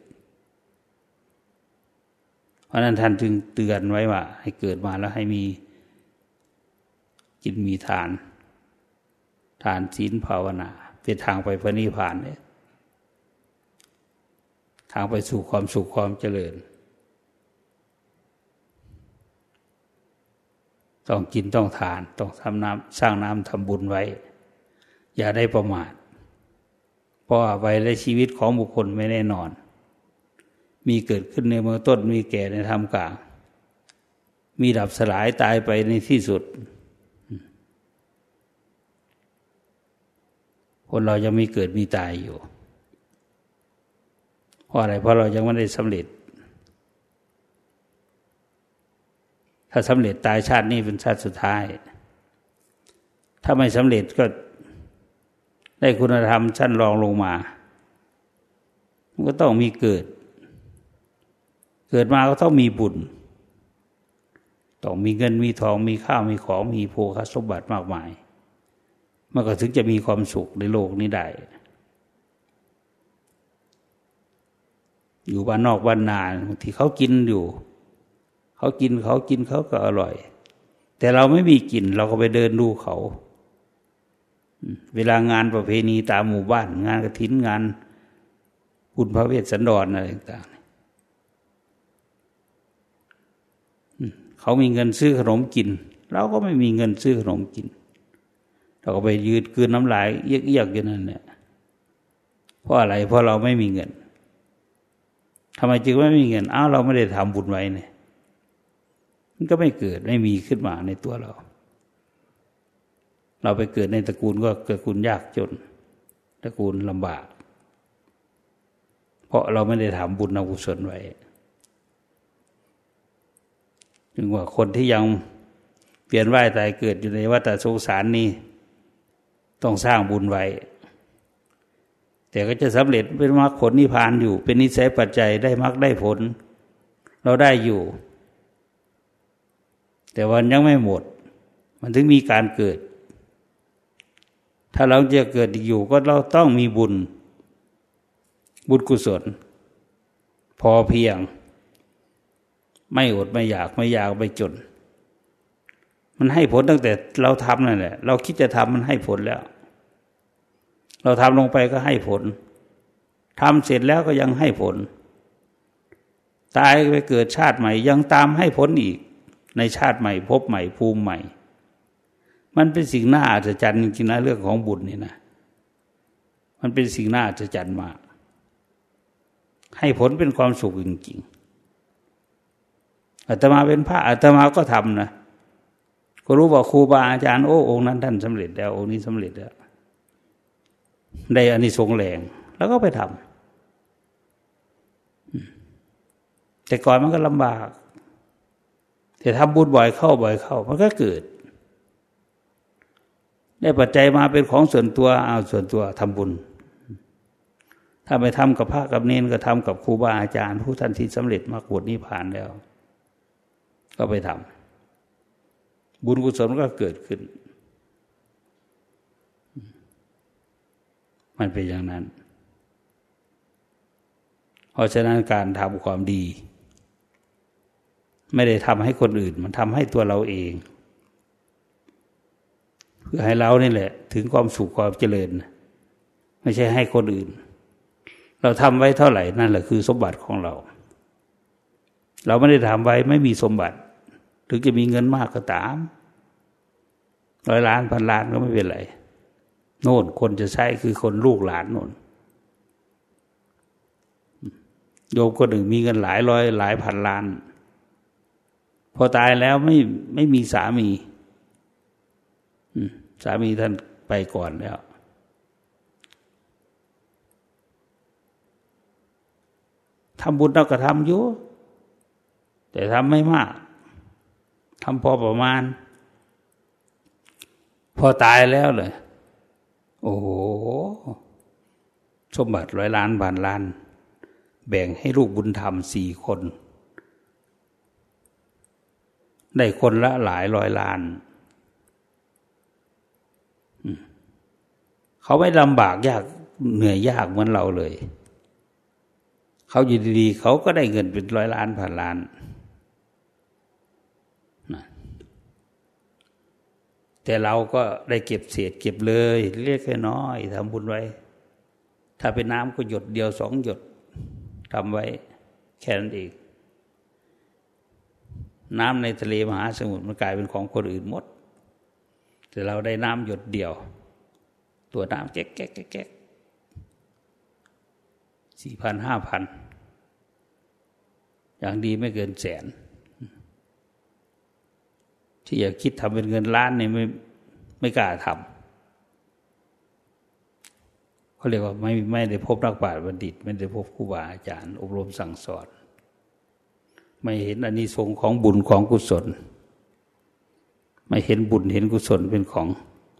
เพราะนั้นท่านจึงเตือนไว้ว่า ให้เกิดมาแล้วให้มีกินมีทานทานศีลภาวนา เป็นทางไปพระนิพพานเนี่ยทางไปสู่ความสุขความเจริญ ต้องกินต้องทาน ต้องทำน้ำสร้างน้ำทำบุญไว้ อย่าได้ประมาท เพราะไปและชีวิตของบุคคลไม่แน่นอน มีเกิดขึ้นในเมื่อต้นมีแก่ในธรรมกลาง มีดับสลายตายไปในที่สุด คนเรายังมีเกิดมีตายอยู่ เพราะอะไรเพราะเรายังไม่ได้สำเร็จ ถ้าสำเร็จตายชาตินี้เป็นชาติสุดท้าย ถ้าไม่สำเร็จก็ ได้คุณธรรมชั้นรองลงมา มันก็ต้องมีเกิด เกิดมาก็ต้องมีบุญ ต้องมีเงินมีทองมีข้าวมีของมีโภคสมบัติมากมาย มันก็ถึงจะมีความสุขในโลกนี้ได้ อยู่บ้านนอกบ้านนาบางทีเขากินอยู่ เขากินเขากินเขาก็อร่อย แต่เราไม่มีกินเราก็ไปเดินดูเขา เวลางานประเพณีตามหมู่บ้าน งานกระถินงานบุญพระเวสสันดรอะไรต่างๆเขามีเงินซื้อขนมกิน เราก็ไม่มีเงินซื้อขนมกิน เราก็ไปยืดคืนน้ำลายเยียกๆอยู่นั่นแหละเพราะอะไร เพราะเราไม่มีเงินทำไมจึงไม่มีเงินอ้าวเราไม่ได้ทำบุญไว้เนี่ยมันก็ไม่เกิดไม่มีขึ้นมาในตัวเรา เราไปเกิดในตระกูลก็เกิดกุลยากจน ตระกูลลำบาก เพราะเราไม่ได้ทำบุญอกุศลไว้จึงว่าคนที่ยังเปลี่ยนว่ายตายเกิดอยู่ในวัฏสงสารนี้ ต้องสร้างบุญไว้ แต่ก็จะสำเร็จเป็นมรรคผลนิพพานอยู่ เป็นนิสัยปัจจัยได้มรรคได้ผล เราได้อยู่ แต่วันยังไม่หมด มันถึงมีการเกิด ถ้าเราจะเกิดอยู่ก็เราต้องมีบุญ บุญกุศล พอเพียง ไม่อดไม่อยากไม่อยากไม่จน มันให้ผลตั้งแต่เราทำนั่นแหละ เราคิดจะทำมันให้ผลแล้ว เราทำลงไปก็ให้ผลทำเสร็จแล้วก็ยังให้ผล ตายไปเกิดชาติใหม่ ยังตามให้ผลอีก ในชาติใหม่พบใหม่ภูมิใหม่ มันเป็นสิ่งน่าอัศจรรย์จริงๆนะเรื่องของบุญนี่นะมันเป็นสิ่งน่าอัศจรรย์มากให้ผลเป็นความสุขจริงๆอาตมาเป็นพระอาตมาก็ทำนะก็รู้ว่าครูบาอาจารย์โอ้องค์นั้นท่านสำเร็จแล้วองค์นี้สำเร็จแล้วได้อานิสงส์แรงแล้วก็ไปทำแต่ก่อนมันก็ลำบาก แต่ทำบุญบ่อยเข้าบ่อยเข้า มันก็เกิด ได้ปัจจัยมาเป็นของส่วนตัวเอาส่วนตัวทำบุญ ถ้าไปทำกับพระกับเนนก็ทำกับครูบาอาจารย์ผู้ท่านที่สำเร็จมาขวดนิพพานแล้ว ก็ไปทำบุญกุศลก็เกิดขึ้น มันเป็นอย่างนั้น เพราะฉะนั้นการทำความดี ไม่ได้ทำให้คนอื่น มันทำให้ตัวเราเอง เพื่อให้เรานี่แหละ ถึงความสุขความเจริญ ไม่ใช่ให้คนอื่น เราทำไว้เท่าไหร่นั่นแหละคือสมบัติของเรา เราไม่ได้ทำไว้ไม่มีสมบัติ ถึงจะมีเงินมากก็ตามร้อยล้านพันล้านก็ไม่เป็นไรโน่นคนจะใช้คือคนลูกหลานโน่นโยมคนหนึ่งมีเงินหลายร้อยหลายพันล้าน พอตายแล้วไม่ไม่มีสามี สามีท่านไปก่อนแล้ว ทำบุญเราก็ทำอยู่ แต่ทำไม่มากทำพอประมาณ พอตายแล้วเลย โอ้โห สมบัติร้อยล้านบานล้าน แบ่งให้ลูกบุญธรรมสี่คน ได้คนละหลายร้อยล้าน เขาไม่ลำบากยากเหนื่อยยากเหมือนเราเลย เขาอยู่ดีๆเขาก็ได้เงินเป็นร้อยล้านพันล้านนะแต่เราก็ได้เก็บเศษเก็บเลยเรียกแค่น้อยทำบุญไว้ ถ้าเป็นน้ำก็หยดเดียวสองหยดทำไว้แค่นั้นเองน้ำในทะเลมหาสมุทรมันกลายเป็นของคนอื่นหมด แต่เราได้น้ำหยดเดียว ตัวน้ำแก๊กแก๊กแก๊กสี่พันห้าพัน อย่างดีไม่เกินแสน ที่อยากคิดทำเป็นเงินล้านเนี่ยไม่ไม่กล้าทำเขาเรียกว่าไม่ไม่ได้พบนักปราชญ์บัณฑิต ไม่ได้พบครูบาอาจารย์ อบรมสั่งสอน ไม่เห็นอนนิสงส์ของบุญของกุศล ไม่เห็นบุญเห็นกุศลเป็นของ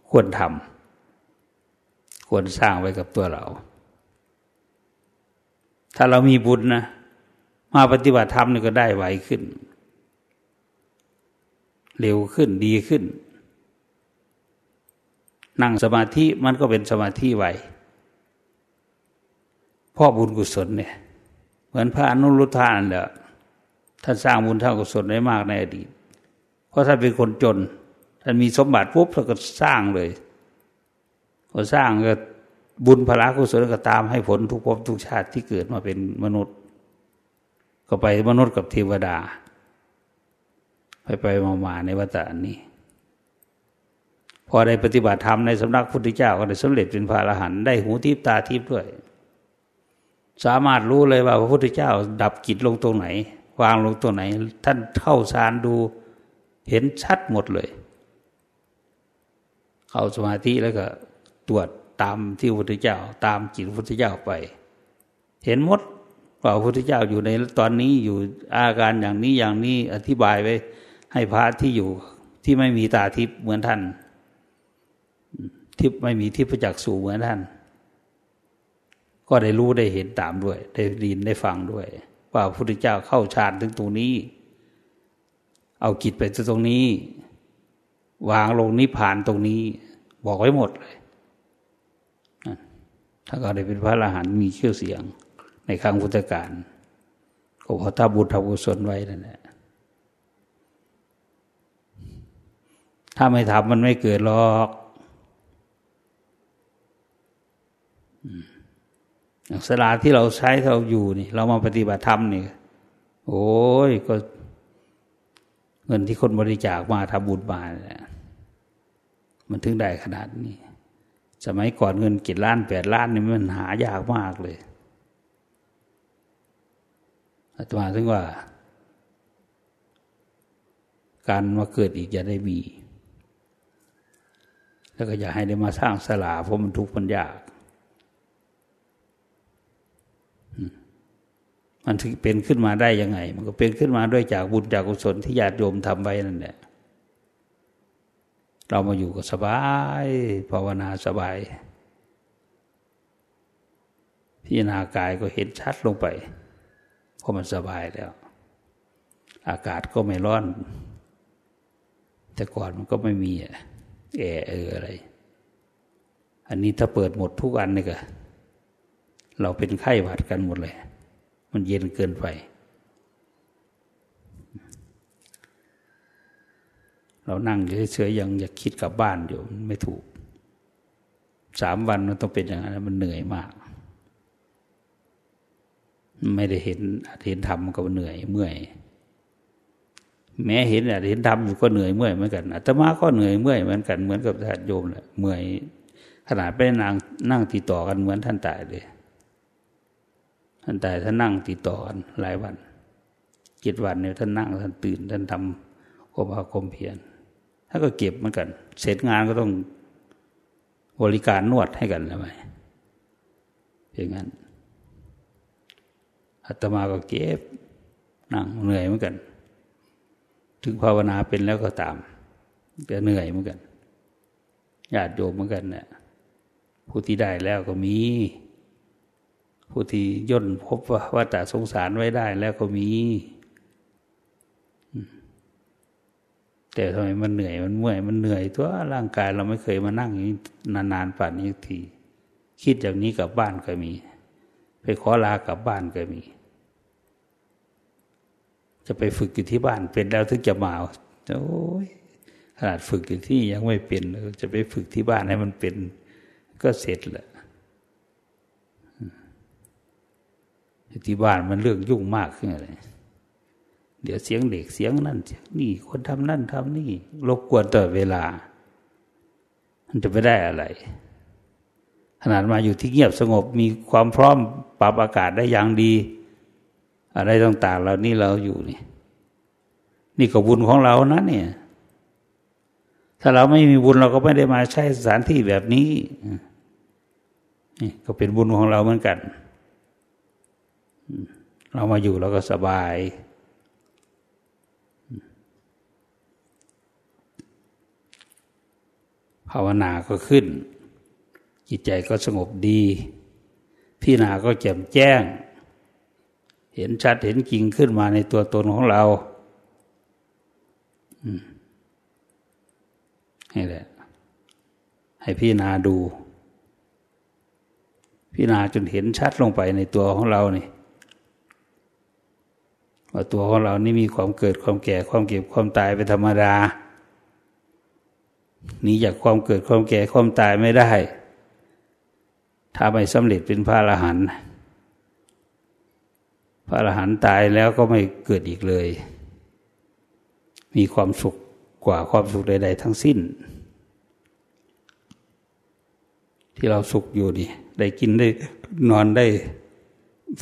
ควรทำ ควรสร้างไว้กับตัวเรา ถ้าเรามีบุญนะ มาปฏิบัติธรรมนี่ก็ได้ไวขึ้น เร็วขึ้นดีขึ้น นั่งสมาธิมันก็เป็นสมาธิไวพ่อบุญกุศลเนี่ยเหมือนพระอนุรุทธานเนี่ยท่านสร้างบุญท่ากุศลได้มากในอดีต เพราะท่านเป็นคนจน ท่านมีสมบัติปุ๊บท่านก็สร้างเลย พอสร้างก็บุญพละกุศลก็ตามให้ผลทุกภพทุกชาติที่เกิดมาเป็นมนุษย์ ก็ไปมนุษย์กับเทวดา ไปไปมามาในวัฏฏนี้ พอได้ปฏิบัติธรรมในสำนักพุทธเจ้าก็ได้สำเร็จเป็นพระอรหันต์ได้หูทิพตาทิพด้วย สามารถรู้เลยว่าพระพุทธเจ้า ดับกิจลงตรงไหน วางลงตรงไหน ท่านเข้าฌานดูเห็นชัดหมดเลย เข้าสมาธิแล้วก็ ตรวจตามที่พระพุทธเจ้า ตามจิตพระพุทธเจ้าไป เห็นหมดว่าพระพุทธเจ้าอยู่ในตอนนี้อยู่อาการอย่างนี้อย่างนี้อธิบายไว้ ให้พระที่อยู่ที่ไม่มีตาทิพย์เหมือนท่านทิพย์ไม่มีทิพย์จักสูเหมือนท่าน ก็ได้รู้ได้เห็นตามด้วย ได้ดินได้ฟังด้วย ว่าพระพุทธเจ้าเข้าฌานถึงตรงนี้ เอากิจไปตรงนี้ วางลงนิพพานตรงนี้ บอกไว้หมดเลย ถ้าก็ได้เป็นพระอรหันต์มีชื่อเสียง ในครั้งพุทธกาลก็พราะถ้าบุญทำกุศลไว้นั่นแหละถ้าไม่ทำมันไม่เกิดหรอกสลาที่เราใช้เราอยู่นี่ เรามาปฏิบัติธรรมนี่โอ้ยก็ เงินที่คนบริจาคมาทำบุญมาเนี่ยมันถึงได้ขนาดนี้ สมัยก่อนเงินกี่ล้านแปดล้านนี่มันหายากมากเลยอาตมาถึงว่า การมาเกิดอีกอย่าได้มี แล้วก็อย่าให้ได้มาสร้างสลาเพราะมันทุกข์มันยาก มันถึงเป็นขึ้นมาได้ยังไง มันก็เป็นขึ้นมาด้วยจากบุญจากกุศลที่ญาติโยมทำไว้นั่นแหละ เรามาอยู่ก็สบายภาวนาสบาย พิจารณากายก็เห็นชัดลงไปเพราะมันสบายแล้ว อากาศก็ไม่ร้อน แต่ก่อนมันก็ไม่มีแอร์เอออะไร อันนี้ถ้าเปิดหมดทุกอันนี่ก็เราเป็นไข้หวัดกันหมดเลย มันเย็นเกินไป เรานั่งเฉยๆยังอยากคิดกลับบ้านอยู่ไม่ถูกสามวันมันต้องเป็นอย่างนั้นมันเหนื่อยมาก ไม่ได้เห็นเห็นธรรมก็เหนื่อยเมื่อย แม้เห็นเห็นธรรมอยู่ก็เหนื่อยเมื่อยเหมือนกันอาตมาก็เหนื่อยเมื่อยเหมือนกันเหมือนกับท่านโยมแหละเมื่อยขนาดไปนั่งนั่งติดต่อกันเหมือนท่านตายเลย ท่านตายท่านนั่งติดต่อกันหลายวันเจ็ดวันเนี่ยท่านนั่งท่านตื่นท่านทำความภาคมเพียร ถ้าก็เก็บเหมือนกัน เสร็จงานก็ต้องบริการนวดให้กันใช่ไมอย่างนั้นอาตมาก็เก็บนั่งเหนื่อยเหมือนกัน ถึงภาวนาเป็นแล้วก็ตามแต่เหนื่อยเหมือนกันญาติโยมเหมือนกันเนี่ยผู้ที่ได้แล้วก็มี ผู้ที่ย่นพบว่าว่าแต่สงสารไว้ได้แล้วก็มี แต่ทำไมมันเหนื่อยมันเมื่อยมันเหนื่อยตัวร่างกายเราไม่เคยมานั่งอย่างนี้นานๆป่านนี้ที คิดอย่างนี้กับบ้านก็มี ไปขอลากลับบ้านก็มี จะไปฝึกอยู่ที่บ้านเป็นแล้วถึงจะมาโอ้ยขนาดฝึกอยู่ที่ยังไม่เป็นจะไปฝึกที่บ้านให้มันเป็น ก็เสร็จแหละที่บ้านมันเรื่องยุ่งมากขึ้นอะไร เดี๋ยวเสียงเด็กเสียงนั่นเสียงนี่คนทำนั่นทำนี่รบกวนตลอดเวลา มันจะไม่ได้อะไร ขนาดมาอยู่ที่เงียบสงบมีความพร้อมปรับอากาศได้อย่างดี อะไรต่างๆเรานี่เราอยู่นี่ นี่ก็บุญของเรานะเนี่ย ถ้าเราไม่มีบุญเราก็ไม่ได้มาใช้สถานที่แบบนี้นี่ก็เป็นบุญของเราเหมือนกัน เรามาอยู่เราก็สบาย ภาวนาก็ขึ้น จิตใจก็สงบดีพี่นาก็แจ่มแจ้ง เห็นชัดเห็นจริงขึ้นมาในตัวตนของเรานี่แหละ ให้พี่นาดูพี่นาจนเห็นชัดลงไปในตัวของเรานี่ว่าตัวของเรานี่มีความเกิดความแก่ความเก็บความตายเป็นธรรมดา หนีจากความเกิดความแก่ความตายไม่ได้ ถ้าไม่สำเร็จเป็นพระอรหันต์พระอรหันต์ตายแล้วก็ไม่เกิดอีกเลย มีความสุขกว่าความสุขใด ๆ ทั้งสิ้น ที่เราสุขอยู่นี่ ได้กินได้นอนได้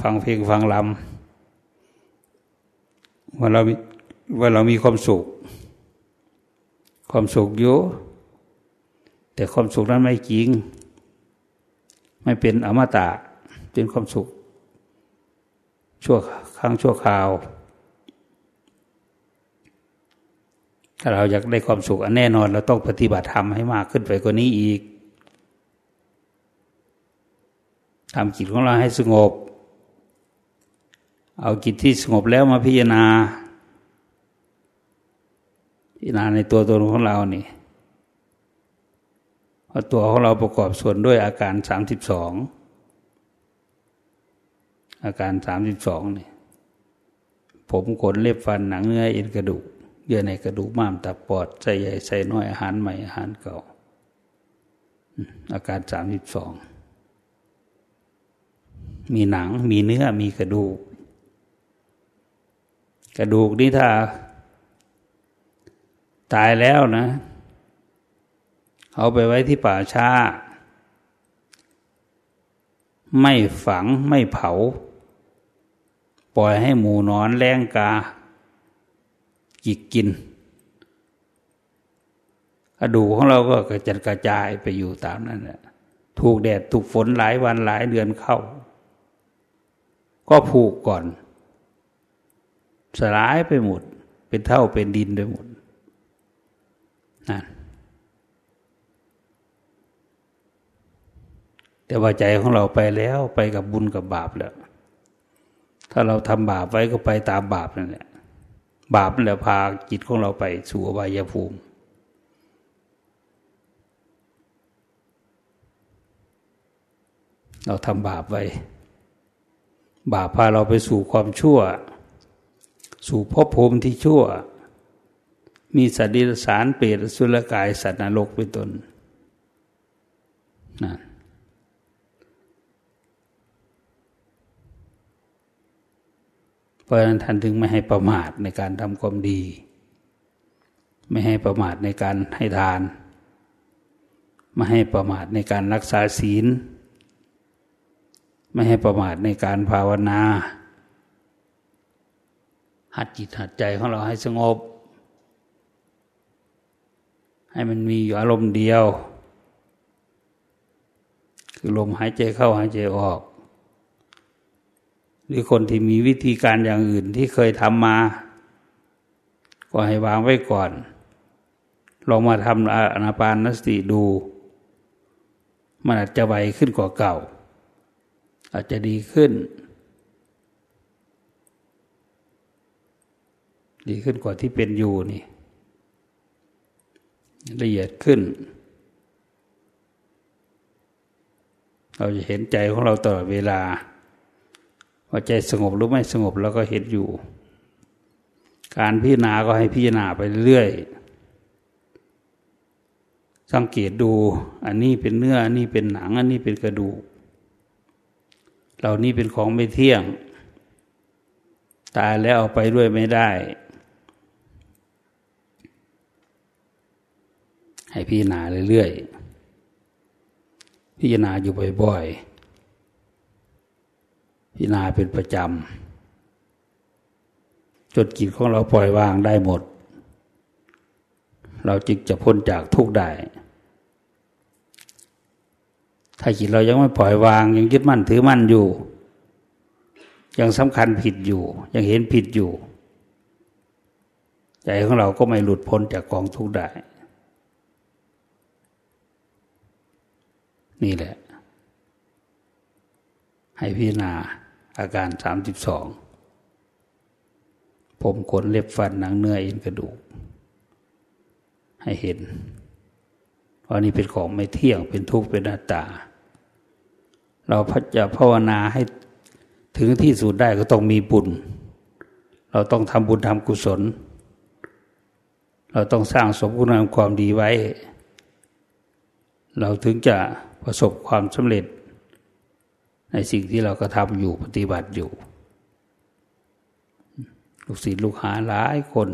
ฟังเพลงฟังลำว่าเราว่าเรามีความสุข ความสุขอยู่ แต่ความสุขนั้นไม่จริง ไม่เป็นอมตะ เป็นความสุข ชั่วครั้งชั่วคราว ถ้าเราอยากได้ความสุขอันแน่นอนเราต้องปฏิบัติธรรมให้มากขึ้นไปกว่านี้อีกทำจิตของเราให้สงบ เอาจิตที่สงบแล้วมาพิจารณาพิจารณาในตัวตนของเรานี่ ราะตัวของเราประกอบส่วนด้วยอาการสามสิบสองอาการสามสิบสองนี่ผมขนเล็บฟันหนังเนื้อเอ็นกระดูกเยื่อในกระดูกม้ามตับปอดใส่ใหญ่ใส่น้อยอาหารใหม่อาหารเก่า อาการสามสิบสองมีหนังมีเนื้อมีกระดูก กระดูกนี่ถ้า ตายแล้วนะ เอาไปไว้ที่ป่าช้า ไม่ฝังไม่เผา ปล่อยให้หมูนอนแรงกา จิกกินกระดูกของเราก็กระจัดกระจายไปอยู่ตามนั้นแหละถูกแดดถูกฝนหลายวันหลายเดือนเข้า ก็ผูกก่อน สลายไปหมด เป็นเท่าเป็นดินไปหมดนั่น แต่ว่าใจของเราไปแล้วไปกับบุญกับบาปแล้ว ถ้าเราทำบาปไว้ก็ไปตามบาปนั่นแหละ บาปนั่นแหละพาจิตของเราไปสู่อบายภูมิ เราทำบาปไว้ บาปพาเราไปสู่ความชั่ว สู่ภพภูมิที่ชั่ว มีสัตว์ดิสารเปรตสุรกายสัตว์นรกเป็นต้นนั่น เพราะฉะนั้นท่านถึงไม่ให้ประมาทในการทำความดี ไม่ให้ประมาทในการให้ทาน ไม่ให้ประมาทในการรักษาศีล ไม่ให้ประมาทในการภาวนา หัดจิตหัดใจของเราให้สงบ ให้มันมีอยู่อารมณ์เดียว คือลมหายใจเข้าหายใจออก หรือคนที่มีวิธีการอย่างอื่นที่เคยทำมา ก็ให้วางไว้ก่อน ลองมาทำอนาปานนสติดู มันอาจจะไวขึ้นกว่าเก่า อาจจะดีขึ้น ดีขึ้นกว่าที่เป็นอยู่นี่ ละเอียดขึ้น เราจะเห็นใจของเราตลอดเวลา ว่าใจสงบหรือไม่สงบเราก็เห็นอยู่ การพิจารณาก็ให้พิจารณาไปเรื่อยสังเกตดู อันนี้เป็นเนื้อ อันนี้เป็นหนัง อันนี้เป็นกระดูก เหล่านี้เป็นของไม่เที่ยง ตายแล้วเอาไปด้วยไม่ได้ ให้พิจารณาเรื่อยๆ พิจารณาอยู่บ่อยๆ พิจารณาเป็นประจำจนจิตของเราปล่อยวางได้หมด เราจึงจะพ้นจากทุกข์ได้ ถ้าจิตเรายังไม่ปล่อยวางยังยึดมั่นถือมั่นอยู่ ยังสำคัญผิดอยู่ ยังเห็นผิดอยู่ ใจของเราก็ไม่หลุดพ้นจากกองทุกข์ได้ นี่แหละให้พิจารณา อาการสามสิบสองผมขนเล็บฟันหนังเนื้อเอ็นกระดูก ให้เห็นว่านี่เป็นของไม่เที่ยงเป็นทุกข์เป็นหน้าตา เราจะภาวนาให้ถึงที่สุดได้ก็ต้องมีบุญ เราต้องทำบุญทำกุศล เราต้องสร้างสมคุณงามความดีไว้ เราถึงจะประสบความสำเร็จ ในสิ่งที่เราก็ทำอยู่ปฏิบัติอยู่ ลูกศิษย์ลูกหาหลายคน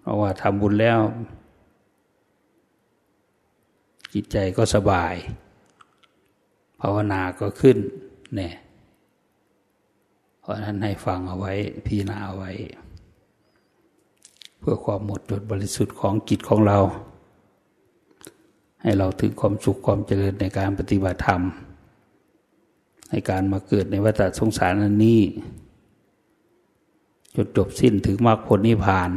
เพราะว่าทำบุญแล้ว จิตใจก็สบาย ภาวนาก็ขึ้นแน่เพราะนั้นให้ฟังเอาไว้พิจารณาเอาไว้ เพื่อความหมดจดบริสุทธิ์ของจิตของเรา ให้เราถึงความสุขความเจริญในการปฏิบัติธรรม ในการมาเกิดในวัฏสงสารนันนี้จดจบสิ้นถึงมรรคผลนิพพาน